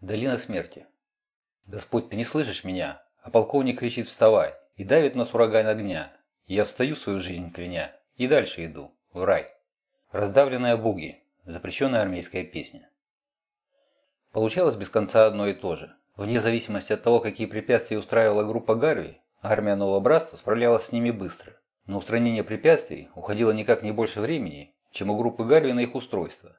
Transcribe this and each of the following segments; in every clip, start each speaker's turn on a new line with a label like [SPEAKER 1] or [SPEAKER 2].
[SPEAKER 1] Долина смерти. Господь, ты не слышишь меня? А полковник кричит «Вставай!» и давит нас ураган огня. Я встаю свою жизнь кляня и дальше иду, в рай. Раздавленная буги. Запрещенная армейская песня. Получалось без конца одно и то же. Вне зависимости от того, какие препятствия устраивала группа Гарви, армия Нового Братства справлялась с ними быстро. На устранение препятствий уходило никак не больше времени, чем у группы Гарви на их устройство.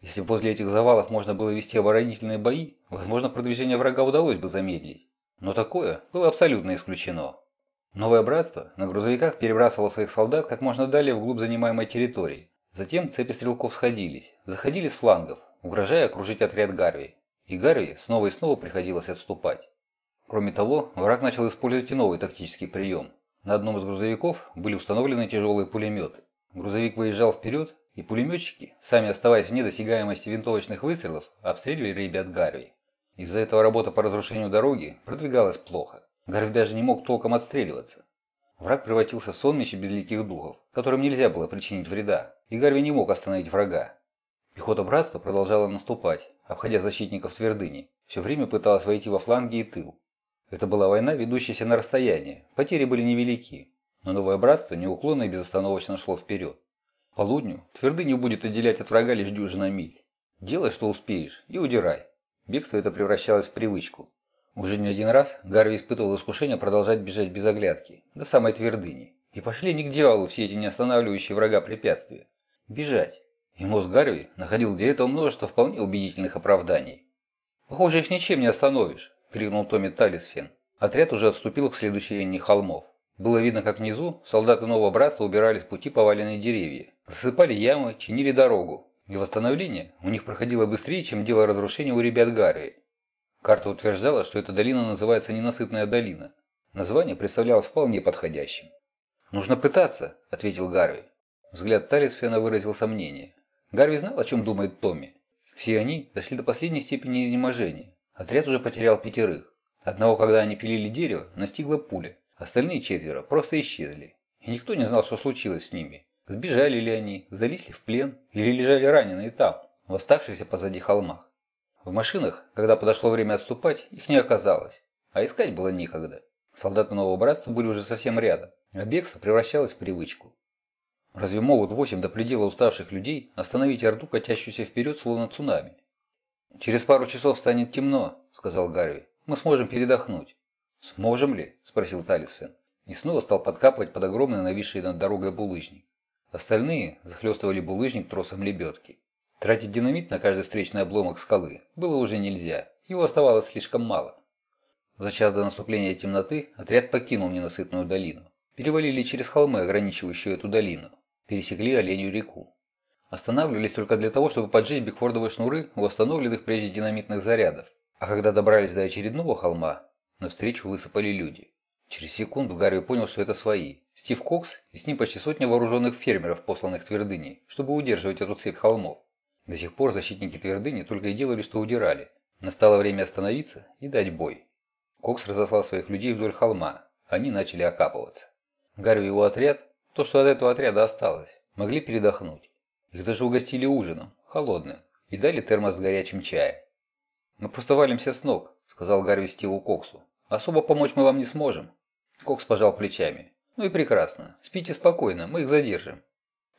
[SPEAKER 1] Если возле этих завалов можно было вести оборонительные бои, возможно, продвижение врага удалось бы замедлить. Но такое было абсолютно исключено. Новое братство на грузовиках перебрасывало своих солдат как можно далее вглубь занимаемой территории. Затем цепи стрелков сходились, заходили с флангов, угрожая окружить отряд Гарви. И Гарви снова и снова приходилось отступать. Кроме того, враг начал использовать и новый тактический прием. На одном из грузовиков были установлены тяжелые пулеметы. Грузовик выезжал вперед, и пулеметчики, сами оставаясь вне досягаемости винтовочных выстрелов, обстреливали ребят Гарви. Из-за этого работа по разрушению дороги продвигалась плохо. Гарви даже не мог толком отстреливаться. Враг превратился в сонмище безликих духов, которым нельзя было причинить вреда, и Гарви не мог остановить врага. Пехота братства продолжала наступать, обходя защитников твердыни, все время пыталась войти во фланги и тыл. Это была война, ведущаяся на расстояние, потери были невелики, но новое братство неуклонно и безостановочно шло вперед полудню твердыню будет отделять от врага лишь дюжина миль. Делай, что успеешь, и удирай. Бегство это превращалось в привычку. Уже не один раз Гарви испытывал искушение продолжать бежать без оглядки, до самой твердыни. И пошли не к дьяволу все эти неостанавливающие врага препятствия. Бежать. И мозг Гарви находил для этого множество вполне убедительных оправданий. «Похоже, их ничем не остановишь», – крикнул Томми Талисфен. Отряд уже отступил к следующей линии холмов. Было видно, как внизу солдаты нового братства убирали с пути поваленные деревья, засыпали ямы, чинили дорогу. И восстановление у них проходило быстрее, чем дело разрушения у ребят Гарви. Карта утверждала, что эта долина называется Ненасытная долина. Название представлялось вполне подходящим. «Нужно пытаться», – ответил Гарви. Взгляд Талисфена выразил сомнение. Гарви знал, о чем думает Томми. Все они дошли до последней степени изнеможения. Отряд уже потерял пятерых. Одного, когда они пилили дерево, настигла пуля. Остальные четверо просто исчезли, и никто не знал, что случилось с ними. Сбежали ли они, сдались ли в плен, или лежали раненые там, в оставшихся позади холмах. В машинах, когда подошло время отступать, их не оказалось, а искать было некогда. Солдаты нового братства были уже совсем рядом, а бегство превращалось в привычку. Разве могут восемь до предела уставших людей остановить орду, катящуюся вперед, словно цунами? «Через пару часов станет темно», — сказал Гарви. «Мы сможем передохнуть». «Сможем ли?» – спросил Талисфен. И снова стал подкапывать под огромный нависший над дорогой булыжник. Остальные захлестывали булыжник тросом лебедки. Тратить динамит на каждый встречный обломок скалы было уже нельзя, его оставалось слишком мало. За час до наступления темноты отряд покинул ненасытную долину. Перевалили через холмы, ограничивающие эту долину. Пересекли Оленью реку. Останавливались только для того, чтобы поджечь бигфордовые шнуры у установленных прежде динамитных зарядов. А когда добрались до очередного холма, Навстречу высыпали люди. Через секунду Гарри понял, что это свои. Стив Кокс и с ним почти сотня вооруженных фермеров, посланных твердыней, чтобы удерживать эту цепь холмов. До сих пор защитники твердыни только и делали, что удирали. Настало время остановиться и дать бой. Кокс разослал своих людей вдоль холма. Они начали окапываться. Гарри и его отряд, то, что от этого отряда осталось, могли передохнуть. Их даже угостили ужином, холодным, и дали термос с горячим чаем. «Мы просто валимся с ног», — сказал Гарви Стиву Коксу. «Особо помочь мы вам не сможем». Кокс пожал плечами. «Ну и прекрасно. Спите спокойно, мы их задержим».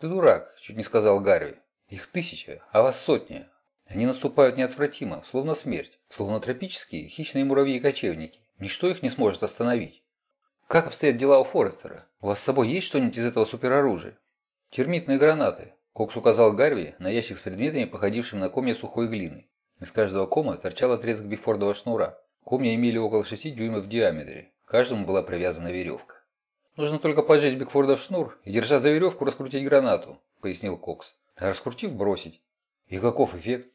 [SPEAKER 1] «Ты дурак», — чуть не сказал Гарви. «Их тысяча, а вас сотня. Они наступают неотвратимо, словно смерть, словно тропические хищные муравьи-кочевники. Ничто их не сможет остановить». «Как обстоят дела у Форестера? У вас с собой есть что-нибудь из этого супероружия?» «Термитные гранаты», — Кокс указал Гарви на ящик с предметами, походившим на комья сухой глины. Из каждого кома торчал отрезок бикфордового шнура. Комья имели около 6 дюймов в диаметре. К каждому была привязана веревка. «Нужно только поджечь бикфордов шнур и, держа за веревку, раскрутить гранату», — пояснил Кокс. «А раскрутив, бросить». «И каков эффект?»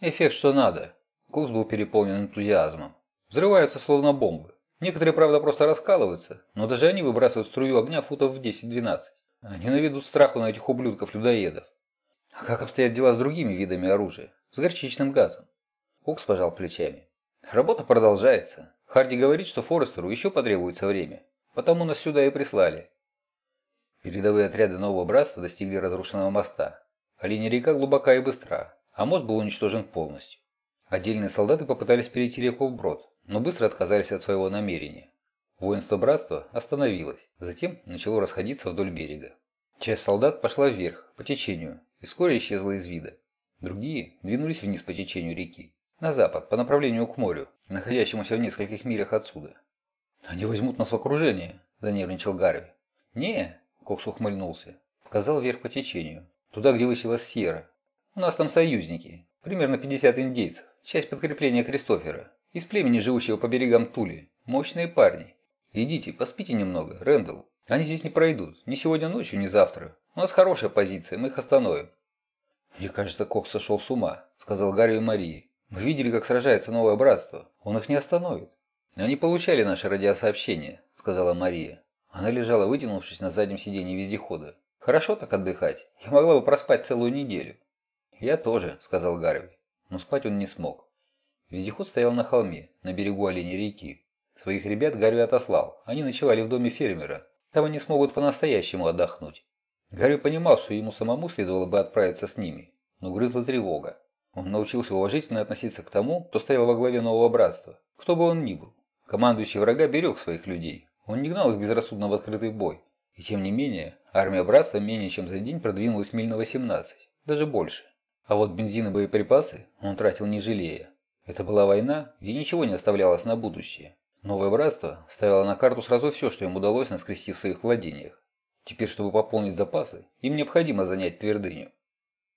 [SPEAKER 1] «Эффект что надо». Кокс был переполнен энтузиазмом. «Взрываются словно бомбы. Некоторые, правда, просто раскалываются, но даже они выбрасывают струю огня футов в 10-12. Они наведут страху на этих ублюдков-людоедов. А как обстоят дела с другими видами оружия? С горчичным газом. Кокс пожал плечами. Работа продолжается. Харди говорит, что Форестеру еще потребуется время. Потому нас сюда и прислали. Передовые отряды нового братства достигли разрушенного моста. Линия река глубока и быстра, а мост был уничтожен полностью. Отдельные солдаты попытались перейти реку вброд, но быстро отказались от своего намерения. Воинство братства остановилось, затем начало расходиться вдоль берега. Часть солдат пошла вверх, по течению, и вскоре исчезла из вида. Другие двинулись вниз по течению реки, на запад, по направлению к морю, находящемуся в нескольких милях отсюда. «Они возьмут нас в окружение», – занервничал Гарви. «Не», – Кокс ухмыльнулся, показал вверх по течению, туда, где высилась Сьерра. «У нас там союзники, примерно 50 индейцев, часть подкрепления Кристофера, из племени, живущего по берегам Тули, мощные парни. Идите, поспите немного, Рэндалл. Они здесь не пройдут, ни сегодня ночью, ни завтра. У нас хорошая позиция, мы их остановим». «Мне кажется, Кокс сошел с ума», – сказал Гарви Марии. «Мы видели, как сражается новое братство. Он их не остановит». «Они получали наше радиосообщение», – сказала Мария. Она лежала, вытянувшись на заднем сиденье вездехода. «Хорошо так отдыхать. Я могла бы проспать целую неделю». «Я тоже», – сказал Гарви. Но спать он не смог. Вездеход стоял на холме, на берегу оленей реки. Своих ребят Гарви отослал. Они ночевали в доме фермера. Там они смогут по-настоящему отдохнуть. Гарви понимал, что ему самому следовало бы отправиться с ними, но грызла тревога. Он научился уважительно относиться к тому, кто стоял во главе нового братства, кто бы он ни был. Командующий врага берег своих людей, он не гнал их безрассудно в открытый бой. И тем не менее, армия братства менее чем за день продвинулась миль на 18, даже больше. А вот бензин и боеприпасы он тратил не жалея. Это была война, где ничего не оставлялось на будущее. Новое братство ставило на карту сразу все, что им удалось наскрести в своих владениях. Теперь, чтобы пополнить запасы, им необходимо занять твердыню.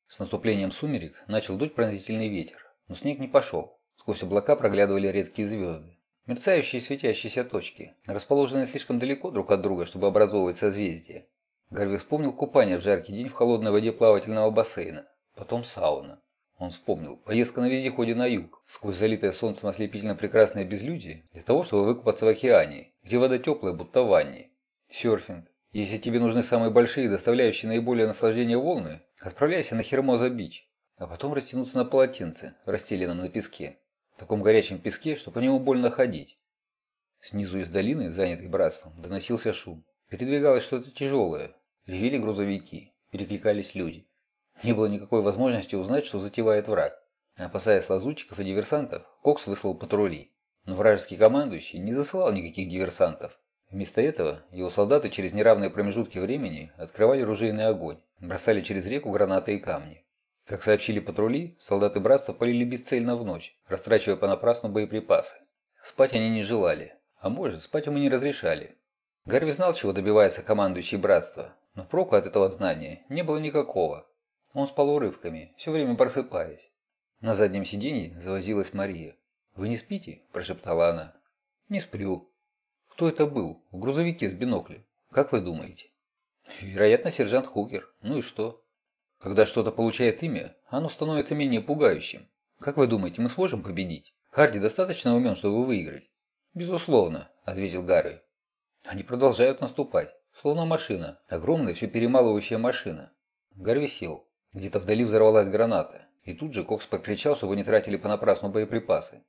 [SPEAKER 1] С наступлением сумерек начал дуть пронзительный ветер, но снег не пошел. Сквозь облака проглядывали редкие звезды. Мерцающие светящиеся точки, расположенные слишком далеко друг от друга, чтобы образовывать созвездия. Гарви вспомнил купание в жаркий день в холодной воде плавательного бассейна. Потом сауна. Он вспомнил поездка на вездеходе на юг, сквозь залитое солнцем ослепительно прекрасное безлюдие, для того, чтобы выкупаться в океане, где вода теплая, будто в ванне. Серфинг. Если тебе нужны самые большие, доставляющие наиболее наслаждение волны, Отправляйся на Хермоза-Бич, а потом растянуться на полотенце, расстеленном на песке. В таком горячем песке, что по нему больно ходить. Снизу из долины, занятой братством, доносился шум. Передвигалось что-то тяжелое. Ревели грузовики. Перекликались люди. Не было никакой возможности узнать, что затевает враг. Опасаясь лазутчиков и диверсантов, Кокс выслал патрули. Но вражеский командующий не засылал никаких диверсантов. Вместо этого его солдаты через неравные промежутки времени открывали ружейный огонь. Бросали через реку гранаты и камни. Как сообщили патрули, солдаты братства полили бесцельно в ночь, растрачивая понапрасну боеприпасы. Спать они не желали, а может, спать ему не разрешали. Гарви знал, чего добивается командующий братства, но проку от этого знания не было никакого. Он спал урывками, все время просыпаясь. На заднем сиденье завозилась Мария. «Вы не спите?» – прошептала она. «Не сплю». «Кто это был? В грузовике с биноклем? Как вы думаете?» Вероятно, сержант Хукер. Ну и что? Когда что-то получает имя, оно становится менее пугающим. Как вы думаете, мы сможем победить? Харди достаточно умен, чтобы выиграть? Безусловно, ответил Гарри. Они продолжают наступать. Словно машина. Огромная, все перемалывающая машина. Гарви сел. Где-то вдали взорвалась граната. И тут же Кокс покричал, чтобы не тратили понапрасну боеприпасы.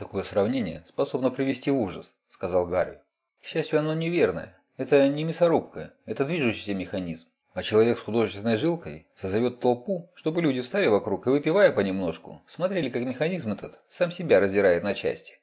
[SPEAKER 1] «Такое сравнение способно привести в ужас», — сказал Гарри. «К счастью, оно неверное. Это не мясорубка, это движущийся механизм. А человек с художественной жилкой созовет толпу, чтобы люди встали вокруг и, выпивая понемножку, смотрели, как механизм этот сам себя раздирает на части.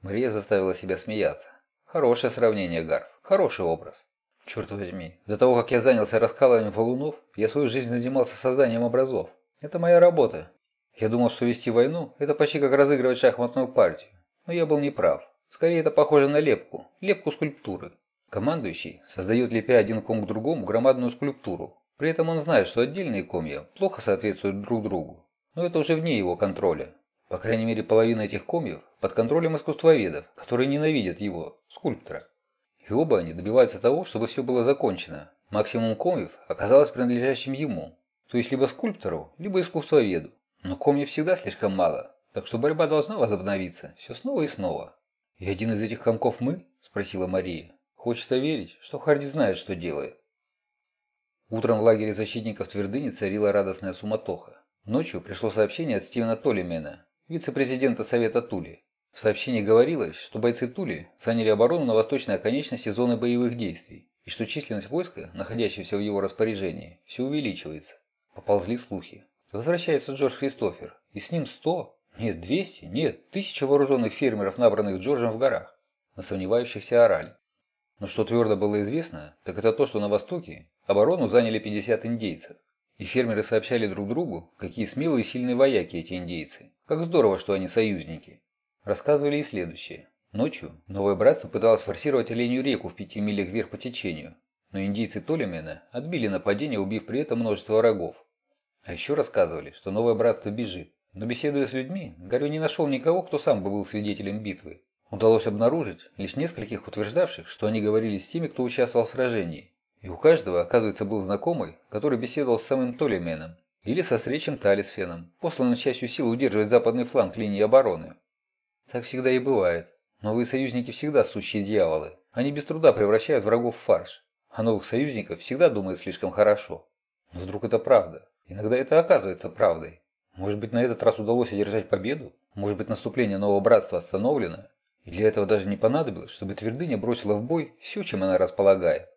[SPEAKER 1] Мария заставила себя смеяться. Хорошее сравнение, Гарф. Хороший образ. Черт возьми, до того, как я занялся раскалыванием валунов, я свою жизнь занимался созданием образов. Это моя работа. Я думал, что вести войну – это почти как разыгрывать шахматную партию. Но я был неправ. Скорее, это похоже на лепку. Лепку скульптуры. Командующий создает, лепя один ком к другому, громадную скульптуру. При этом он знает, что отдельные комья плохо соответствуют друг другу. Но это уже вне его контроля. По крайней мере, половина этих комьев под контролем искусствоведов, которые ненавидят его, скульптора. И оба они добиваются того, чтобы все было закончено. Максимум комьев оказалось принадлежащим ему. То есть либо скульптору, либо искусствоведу. Но комьев всегда слишком мало, так что борьба должна возобновиться все снова и снова. «И один из этих комков мы?» – спросила Мария. Хочется верить, что Харди знает, что делает. Утром в лагере защитников твердыни царила радостная суматоха. Ночью пришло сообщение от Стивена Толлимена, вице-президента Совета Тули. В сообщении говорилось, что бойцы Тули заняли оборону на восточной оконечности зоны боевых действий и что численность войска, находящегося в его распоряжении, все увеличивается. Поползли слухи. Возвращается Джордж Кристофер, и с ним сто, Нет, 200? Нет, тысяча вооруженных фермеров, набранных Джорджем в горах. На сомневающихся орали. Но что твердо было известно, так это то, что на востоке оборону заняли 50 индейцев. И фермеры сообщали друг другу, какие смелые и сильные вояки эти индейцы. Как здорово, что они союзники. Рассказывали и следующее. Ночью новое братство пыталось форсировать оленью реку в пяти милях вверх по течению, но индийцы Толемена отбили нападение, убив при этом множество врагов. А еще рассказывали, что новое братство бежит. Но беседуя с людьми, Гарри не нашел никого, кто сам бы был свидетелем битвы. Удалось обнаружить лишь нескольких утверждавших, что они говорили с теми, кто участвовал в сражении. И у каждого, оказывается, был знакомый, который беседовал с самым Толеменом или со встречем Талисфеном, посланным частью сил удерживать западный фланг линии обороны. Так всегда и бывает. Новые союзники всегда сущие дьяволы. Они без труда превращают врагов в фарш. А новых союзников всегда думают слишком хорошо. Но вдруг это правда? Иногда это оказывается правдой. Может быть, на этот раз удалось одержать победу? Может быть, наступление нового братства остановлено? И для этого даже не понадобилось, чтобы твердыня бросила в бой все, чем она располагает.